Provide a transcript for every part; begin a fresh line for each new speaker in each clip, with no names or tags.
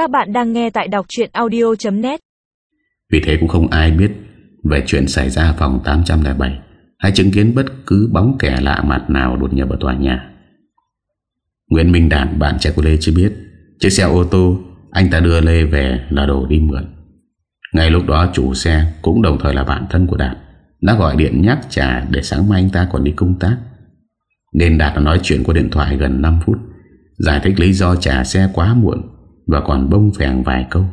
Các bạn đang nghe tại đọc chuyện audio.net
Vì thế cũng không ai biết về chuyện xảy ra phòng 807 hay chứng kiến bất cứ bóng kẻ lạ mặt nào đột nhập vào tòa nhà. Nguyễn Minh Đạt, bạn trai của Lê chưa biết chiếc xe ô tô anh ta đưa Lê về là đồ đi mượn. Ngay lúc đó chủ xe cũng đồng thời là bạn thân của Đạt đã gọi điện nhắc trả để sáng mai anh ta còn đi công tác. Nên Đạt đã nói chuyện qua điện thoại gần 5 phút Giải thích lý do trả xe quá muộn và còn bông phèn vài câu.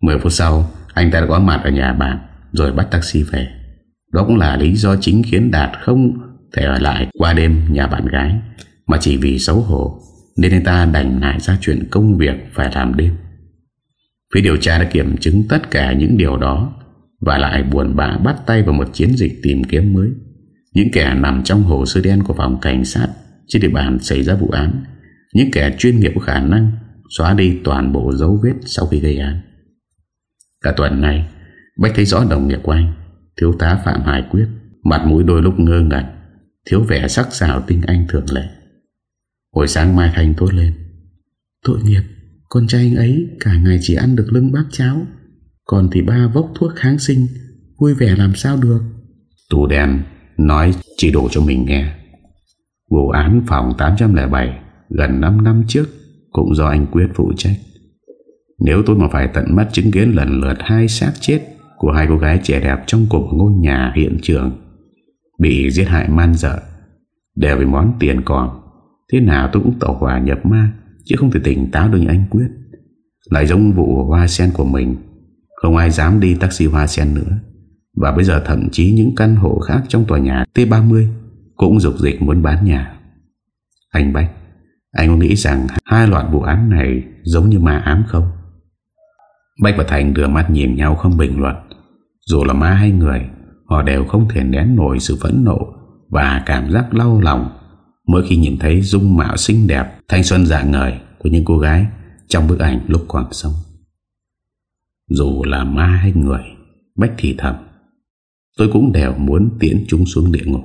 10 phút sau, Anh ta đã có mặt ở nhà bạn, Rồi bắt taxi về. Đó cũng là lý do chính khiến Đạt không thể ở lại qua đêm nhà bạn gái, Mà chỉ vì xấu hổ Nên anh ta đành ngại ra chuyện công việc phải làm đêm. Phía điều tra đã kiểm chứng tất cả những điều đó Và lại buồn bã bắt tay vào một chiến dịch tìm kiếm mới. Những kẻ nằm trong hồ sơ đen của phòng cảnh sát Trên địa bàn xảy ra vụ án, những kẻ chuyên nghiệp có khả năng Xóa đi toàn bộ dấu vết sau khi gây án. Cả tuần này Bách thấy rõ đồng nghiệp của anh, Thiếu tá Phạm Hải Quyết, Mặt mũi đôi lúc ngơ ngẩn, Thiếu vẻ sắc sảo tinh anh thường lệ. Hồi sáng Mai Thành tốt lên, Tội nghiệp, Con trai anh ấy cả ngày chỉ ăn được lưng bát cháo Còn thì ba vốc thuốc kháng sinh, Vui vẻ làm sao được? Tù đen nói chỉ đủ cho mình nghe. Vụ án phòng 807 gần 5 năm trước cũng do anh Quyết phụ trách. Nếu tôi mà phải tận mắt chứng kiến lần lượt hai xác chết của hai cô gái trẻ đẹp trong cùng ngôi nhà hiện trường bị giết hại man dợ đều vì món tiền còn, thế nào tôi cũng tẩu hỏa nhập ma chứ không thể tỉnh táo được như anh Quyết. Lại giống vụ hoa sen của mình, không ai dám đi taxi hoa sen nữa. Và bây giờ thậm chí những căn hộ khác trong tòa nhà T30 cũng dục dịch muốn bán nhà. Anh Bách anh có nghĩ rằng hai loạt vụ án này giống như ma ám không? Bách và Thành đưa mắt nhìn nhau không bình luận. Dù là ma hay người, họ đều không thể nén nổi sự phẫn nộ và cảm giác đau lòng mỗi khi nhìn thấy dung mạo xinh đẹp, thanh xuân dạng ngời của những cô gái trong bức ảnh lúc còn sống. Dù là ma hay người, Bách thì thầm, tôi cũng đều muốn tiễn chúng xuống địa ngục.